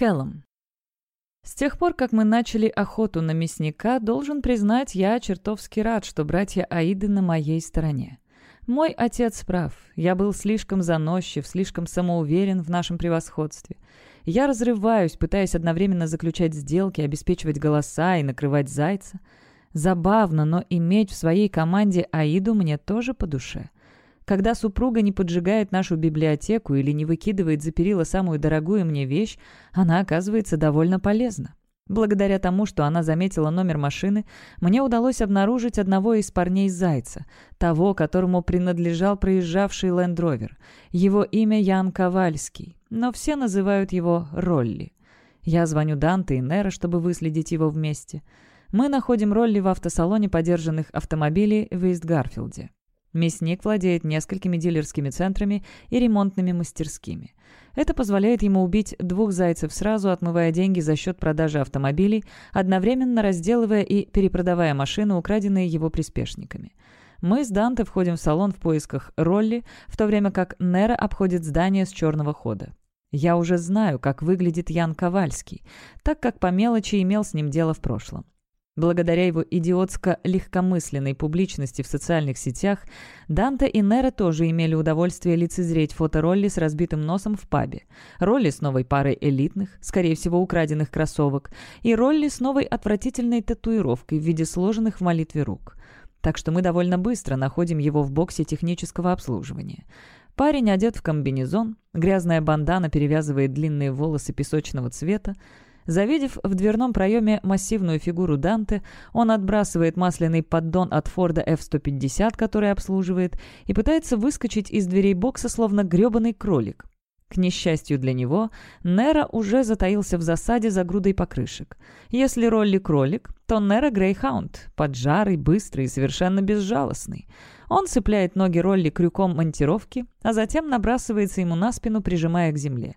Кэллом. С тех пор, как мы начали охоту на мясника, должен признать, я чертовски рад, что братья Аиды на моей стороне. Мой отец прав. Я был слишком заносчив, слишком самоуверен в нашем превосходстве. Я разрываюсь, пытаясь одновременно заключать сделки, обеспечивать голоса и накрывать зайца. Забавно, но иметь в своей команде Аиду мне тоже по душе. Когда супруга не поджигает нашу библиотеку или не выкидывает за перила самую дорогую мне вещь, она оказывается довольно полезна. Благодаря тому, что она заметила номер машины, мне удалось обнаружить одного из парней Зайца, того, которому принадлежал проезжавший Лендровер. Его имя Ян Ковальский, но все называют его Ролли. Я звоню Данте и Нера, чтобы выследить его вместе. Мы находим Ролли в автосалоне подержанных автомобилей в Ист-Гарфилде. Мясник владеет несколькими дилерскими центрами и ремонтными мастерскими. Это позволяет ему убить двух зайцев сразу, отмывая деньги за счет продажи автомобилей, одновременно разделывая и перепродавая машины, украденные его приспешниками. Мы с Данте входим в салон в поисках Ролли, в то время как Нера обходит здание с черного хода. Я уже знаю, как выглядит Ян Ковальский, так как по мелочи имел с ним дело в прошлом. Благодаря его идиотско-легкомысленной публичности в социальных сетях, Данте и Нера тоже имели удовольствие лицезреть фото Ролли с разбитым носом в пабе, Ролли с новой парой элитных, скорее всего, украденных кроссовок, и Ролли с новой отвратительной татуировкой в виде сложенных в молитве рук. Так что мы довольно быстро находим его в боксе технического обслуживания. Парень одет в комбинезон, грязная бандана перевязывает длинные волосы песочного цвета, Завидев в дверном проеме массивную фигуру Данте, он отбрасывает масляный поддон от Форда F-150, который обслуживает, и пытается выскочить из дверей бокса, словно грёбаный кролик. К несчастью для него, Нера уже затаился в засаде за грудой покрышек. Если Ролли кролик, то Нера Грейхаунд, поджарый, быстрый и совершенно безжалостный. Он цепляет ноги Ролли крюком монтировки, а затем набрасывается ему на спину, прижимая к земле.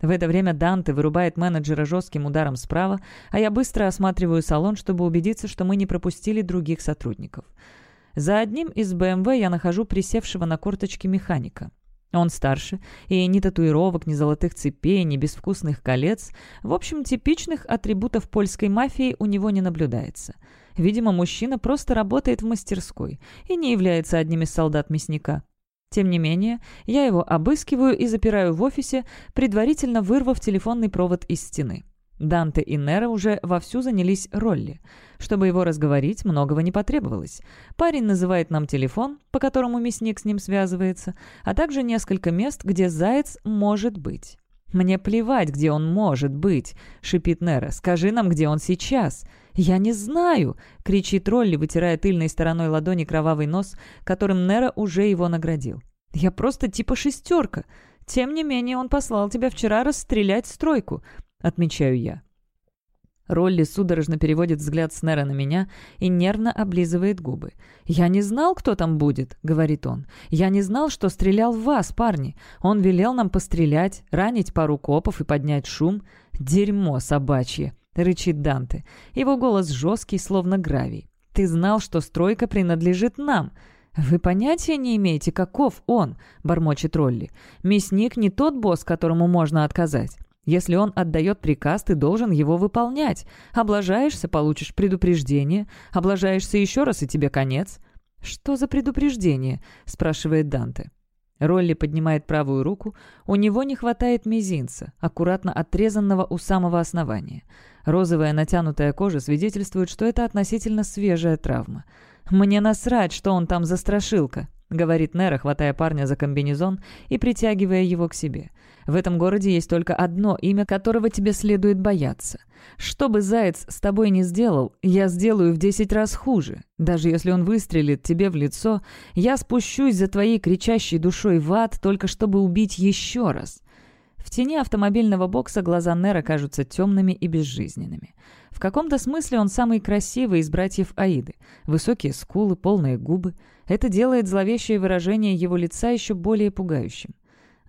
В это время Данте вырубает менеджера жестким ударом справа, а я быстро осматриваю салон, чтобы убедиться, что мы не пропустили других сотрудников. За одним из БМВ я нахожу присевшего на корточке механика. Он старше, и ни татуировок, ни золотых цепей, ни безвкусных колец, в общем, типичных атрибутов польской мафии у него не наблюдается. Видимо, мужчина просто работает в мастерской и не является одним из солдат мясника. Тем не менее, я его обыскиваю и запираю в офисе, предварительно вырвав телефонный провод из стены. Данте и Нера уже вовсю занялись Ролли. Чтобы его разговорить, многого не потребовалось. Парень называет нам телефон, по которому мясник с ним связывается, а также несколько мест, где заяц может быть. «Мне плевать, где он может быть», — шипит Нера. «Скажи нам, где он сейчас». «Я не знаю!» — кричит Ролли, вытирая тыльной стороной ладони кровавый нос, которым Нера уже его наградил. «Я просто типа шестерка. Тем не менее, он послал тебя вчера расстрелять стройку», — отмечаю я. Ролли судорожно переводит взгляд с Нера на меня и нервно облизывает губы. «Я не знал, кто там будет», — говорит он. «Я не знал, что стрелял в вас, парни. Он велел нам пострелять, ранить пару копов и поднять шум. Дерьмо собачье», — рычит Данте. Его голос жесткий, словно гравий. «Ты знал, что стройка принадлежит нам». «Вы понятия не имеете, каков он?» — бормочет Ролли. «Мясник не тот босс, которому можно отказать. Если он отдает приказ, ты должен его выполнять. Облажаешься — получишь предупреждение. Облажаешься еще раз, и тебе конец». «Что за предупреждение?» — спрашивает Данте. Ролли поднимает правую руку. У него не хватает мизинца, аккуратно отрезанного у самого основания. Розовая натянутая кожа свидетельствует, что это относительно свежая травма. «Мне насрать, что он там за страшилка», — говорит Нера, хватая парня за комбинезон и притягивая его к себе. В этом городе есть только одно имя, которого тебе следует бояться. Что бы заяц с тобой не сделал, я сделаю в десять раз хуже. Даже если он выстрелит тебе в лицо, я спущусь за твоей кричащей душой в ад, только чтобы убить еще раз». В тени автомобильного бокса глаза Нера кажутся темными и безжизненными. В каком-то смысле он самый красивый из братьев Аиды. Высокие скулы, полные губы. Это делает зловещее выражение его лица еще более пугающим.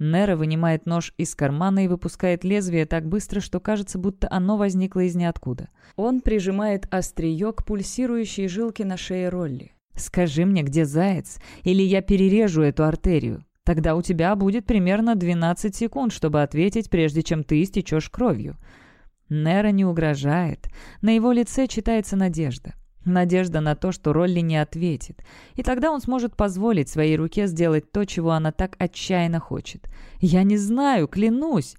Нера вынимает нож из кармана и выпускает лезвие так быстро, что кажется, будто оно возникло из ниоткуда. Он прижимает острие к пульсирующей жилке на шее Ролли. «Скажи мне, где заяц, или я перережу эту артерию», Тогда у тебя будет примерно 12 секунд, чтобы ответить, прежде чем ты истечешь кровью». Нера не угрожает. На его лице читается надежда. Надежда на то, что Ролли не ответит. И тогда он сможет позволить своей руке сделать то, чего она так отчаянно хочет. «Я не знаю, клянусь!»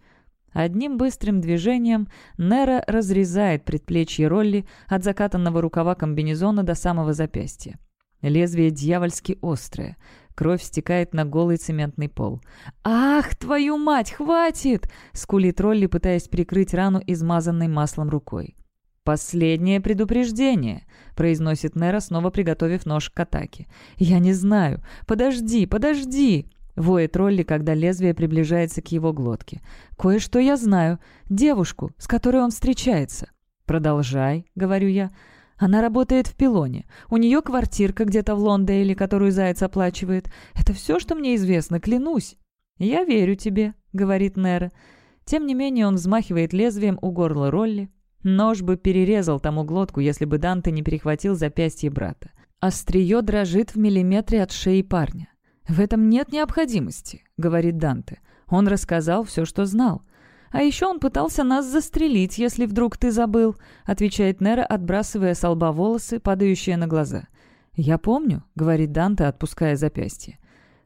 Одним быстрым движением Нера разрезает предплечье Ролли от закатанного рукава комбинезона до самого запястья. Лезвие дьявольски острое. Кровь стекает на голый цементный пол. «Ах, твою мать, хватит!» — скулит Ролли, пытаясь прикрыть рану, измазанной маслом рукой. «Последнее предупреждение», — произносит Нера, снова приготовив нож к атаке. «Я не знаю. Подожди, подожди!» — воет Ролли, когда лезвие приближается к его глотке. «Кое-что я знаю. Девушку, с которой он встречается». «Продолжай», — говорю я. Она работает в пилоне. У нее квартирка где-то в Лондейле, которую Заяц оплачивает. Это все, что мне известно, клянусь». «Я верю тебе», — говорит Нера. Тем не менее он взмахивает лезвием у горла Ролли. Нож бы перерезал тому глотку, если бы Данте не перехватил запястье брата. Острие дрожит в миллиметре от шеи парня. «В этом нет необходимости», — говорит Данте. Он рассказал все, что знал. «А еще он пытался нас застрелить, если вдруг ты забыл», — отвечает Нера, отбрасывая с лба волосы, падающие на глаза. «Я помню», — говорит Данте, отпуская запястье.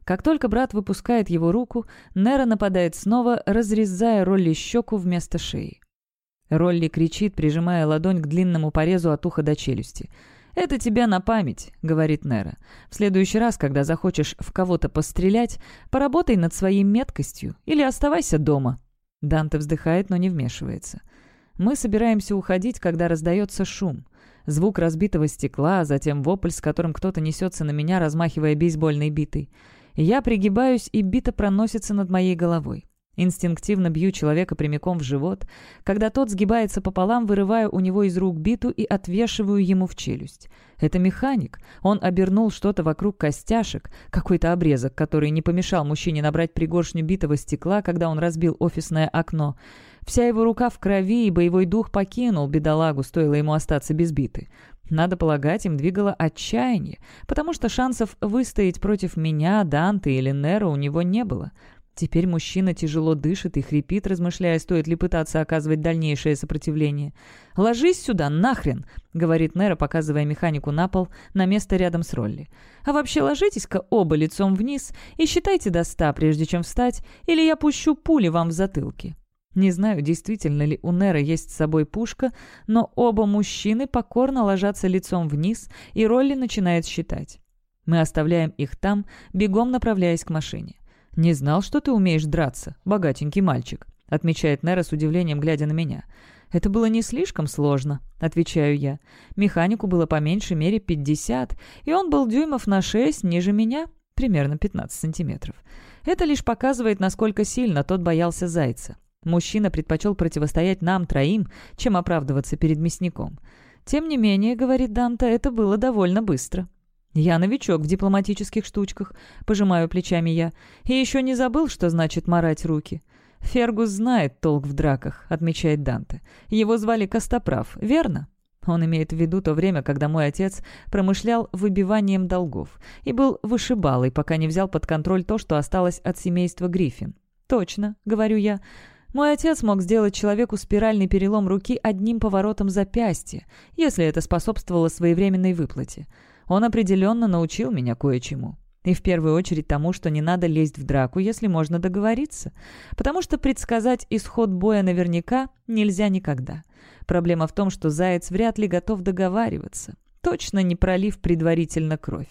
Как только брат выпускает его руку, Нера нападает снова, разрезая Ролли щеку вместо шеи. Ролли кричит, прижимая ладонь к длинному порезу от уха до челюсти. «Это тебе на память», — говорит Нера. «В следующий раз, когда захочешь в кого-то пострелять, поработай над своей меткостью или оставайся дома». Данте вздыхает, но не вмешивается. Мы собираемся уходить, когда раздается шум. Звук разбитого стекла, а затем вопль, с которым кто-то несется на меня, размахивая бейсбольной битой. Я пригибаюсь, и бита проносится над моей головой. Инстинктивно бью человека прямиком в живот. Когда тот сгибается пополам, вырываю у него из рук биту и отвешиваю ему в челюсть. Это механик. Он обернул что-то вокруг костяшек, какой-то обрезок, который не помешал мужчине набрать пригоршню битого стекла, когда он разбил офисное окно. Вся его рука в крови, и боевой дух покинул бедолагу, стоило ему остаться без биты. Надо полагать, им двигало отчаяние, потому что шансов выстоять против меня, Данте или Нера у него не было. Теперь мужчина тяжело дышит и хрипит, размышляя, стоит ли пытаться оказывать дальнейшее сопротивление. «Ложись сюда, нахрен!» — говорит Нера, показывая механику на пол, на место рядом с Ролли. «А вообще ложитесь-ка оба лицом вниз и считайте до ста, прежде чем встать, или я пущу пули вам в затылки». Не знаю, действительно ли у Нера есть с собой пушка, но оба мужчины покорно ложатся лицом вниз, и Ролли начинает считать. Мы оставляем их там, бегом направляясь к машине. «Не знал, что ты умеешь драться, богатенький мальчик», — отмечает Нера с удивлением, глядя на меня. «Это было не слишком сложно», — отвечаю я. «Механику было по меньшей мере 50, и он был дюймов на 6 ниже меня, примерно 15 сантиметров. Это лишь показывает, насколько сильно тот боялся зайца. Мужчина предпочел противостоять нам троим, чем оправдываться перед мясником. Тем не менее, говорит Данта, это было довольно быстро. «Я новичок в дипломатических штучках», — пожимаю плечами я. «И еще не забыл, что значит марать руки». «Фергус знает толк в драках», — отмечает Данте. «Его звали Костоправ, верно?» Он имеет в виду то время, когда мой отец промышлял выбиванием долгов и был вышибалой, пока не взял под контроль то, что осталось от семейства Гриффин. «Точно», — говорю я. Мой отец мог сделать человеку спиральный перелом руки одним поворотом запястья, если это способствовало своевременной выплате. Он определенно научил меня кое-чему. И в первую очередь тому, что не надо лезть в драку, если можно договориться. Потому что предсказать исход боя наверняка нельзя никогда. Проблема в том, что заяц вряд ли готов договариваться, точно не пролив предварительно кровь.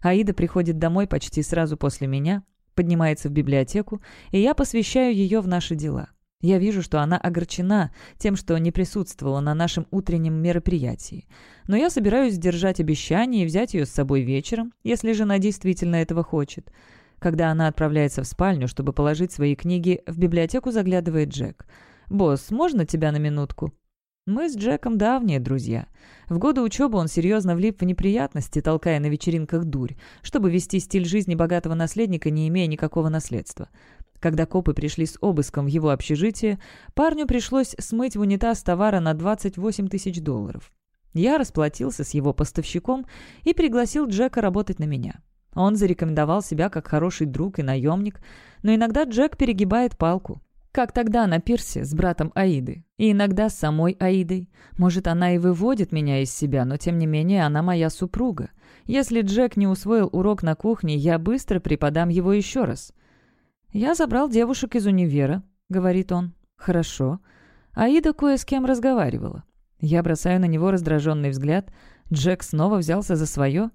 Аида приходит домой почти сразу после меня, поднимается в библиотеку, и я посвящаю ее в наши дела. Я вижу, что она огорчена тем, что не присутствовала на нашем утреннем мероприятии. Но я собираюсь сдержать обещание и взять ее с собой вечером, если жена действительно этого хочет. Когда она отправляется в спальню, чтобы положить свои книги, в библиотеку заглядывает Джек. «Босс, можно тебя на минутку?» Мы с Джеком давние друзья. В годы учебы он серьезно влип в неприятности, толкая на вечеринках дурь, чтобы вести стиль жизни богатого наследника, не имея никакого наследства. Когда копы пришли с обыском в его общежитие, парню пришлось смыть в унитаз товара на 28 тысяч долларов. Я расплатился с его поставщиком и пригласил Джека работать на меня. Он зарекомендовал себя как хороший друг и наемник, но иногда Джек перегибает палку. Как тогда на пирсе с братом Аиды. И иногда с самой Аидой. Может, она и выводит меня из себя, но тем не менее она моя супруга. Если Джек не усвоил урок на кухне, я быстро преподам его еще раз. «Я забрал девушек из универа», — говорит он. «Хорошо». Аида кое с кем разговаривала. Я бросаю на него раздраженный взгляд. Джек снова взялся за свое.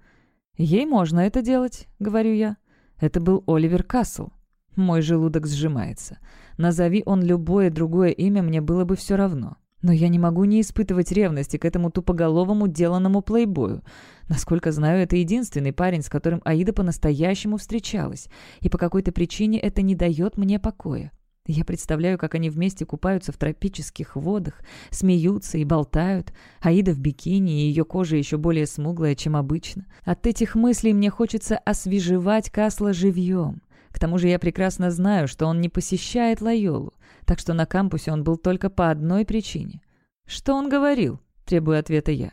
«Ей можно это делать», — говорю я. Это был Оливер Кассел. Мой желудок сжимается. Назови он любое другое имя, мне было бы все равно. Но я не могу не испытывать ревности к этому тупоголовому деланному плейбою. Насколько знаю, это единственный парень, с которым Аида по-настоящему встречалась, и по какой-то причине это не дает мне покоя. Я представляю, как они вместе купаются в тропических водах, смеются и болтают. Аида в бикини, и ее кожа еще более смуглая, чем обычно. От этих мыслей мне хочется освежевать Касла живьем. К тому же я прекрасно знаю, что он не посещает Лайолу, так что на кампусе он был только по одной причине. «Что он говорил?» – требую ответа я.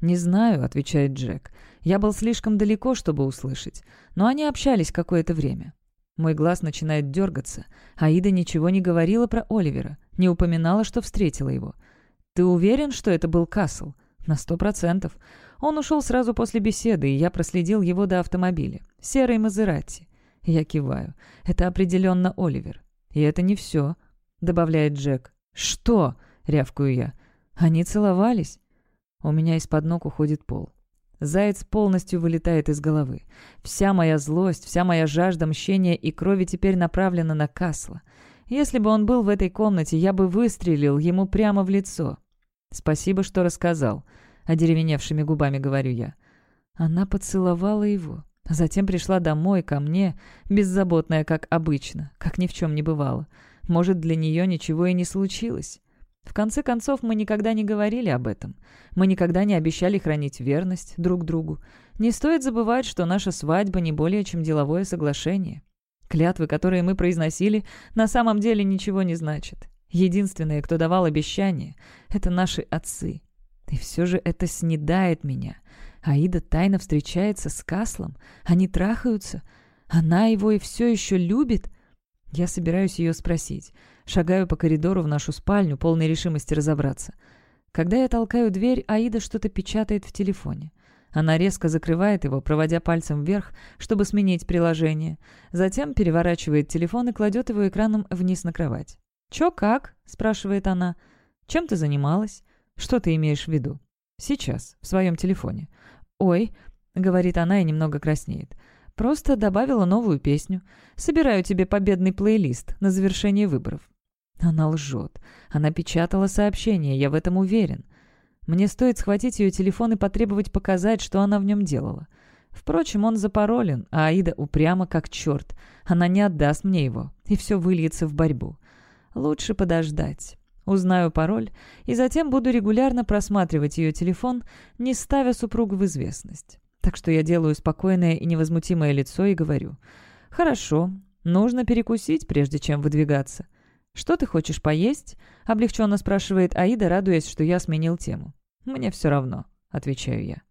«Не знаю», – отвечает Джек. «Я был слишком далеко, чтобы услышать, но они общались какое-то время». Мой глаз начинает дергаться. Аида ничего не говорила про Оливера, не упоминала, что встретила его. «Ты уверен, что это был Касл?» «На сто процентов. Он ушел сразу после беседы, и я проследил его до автомобиля. Серый Мазерати. Я киваю. Это определенно Оливер. И это не все, добавляет Джек. Что? рявкаю я. Они целовались. У меня из-под ног уходит пол. Заяц полностью вылетает из головы. Вся моя злость, вся моя жажда мщения и крови теперь направлена на Касла. Если бы он был в этой комнате, я бы выстрелил ему прямо в лицо. «Спасибо, что рассказал», — одеревеневшими губами говорю я. Она поцеловала его. Затем пришла домой, ко мне, беззаботная, как обычно, как ни в чем не бывало. Может, для нее ничего и не случилось. В конце концов, мы никогда не говорили об этом. Мы никогда не обещали хранить верность друг другу. Не стоит забывать, что наша свадьба не более чем деловое соглашение. Клятвы, которые мы произносили, на самом деле ничего не значат. Единственные, кто давал обещания, — это наши отцы. И все же это снедает меня. Аида тайно встречается с Каслом. Они трахаются. Она его и все еще любит. Я собираюсь ее спросить. Шагаю по коридору в нашу спальню, полной решимости разобраться. Когда я толкаю дверь, Аида что-то печатает в телефоне. Она резко закрывает его, проводя пальцем вверх, чтобы сменить приложение. Затем переворачивает телефон и кладет его экраном вниз на кровать. «Чё как?» — спрашивает она. «Чем ты занималась? Что ты имеешь в виду?» «Сейчас, в своем телефоне. «Ой», — говорит она и немного краснеет, — «просто добавила новую песню. Собираю тебе победный плейлист на завершение выборов». Она лжет. Она печатала сообщение, я в этом уверен. Мне стоит схватить ее телефон и потребовать показать, что она в нем делала. Впрочем, он запаролен, а Аида упряма как черт. Она не отдаст мне его, и все выльется в борьбу. Лучше подождать. Узнаю пароль и затем буду регулярно просматривать ее телефон, не ставя супругу в известность. Так что я делаю спокойное и невозмутимое лицо и говорю. «Хорошо, нужно перекусить, прежде чем выдвигаться». «Что ты хочешь поесть?» — облегченно спрашивает Аида, радуясь, что я сменил тему. «Мне все равно», — отвечаю я.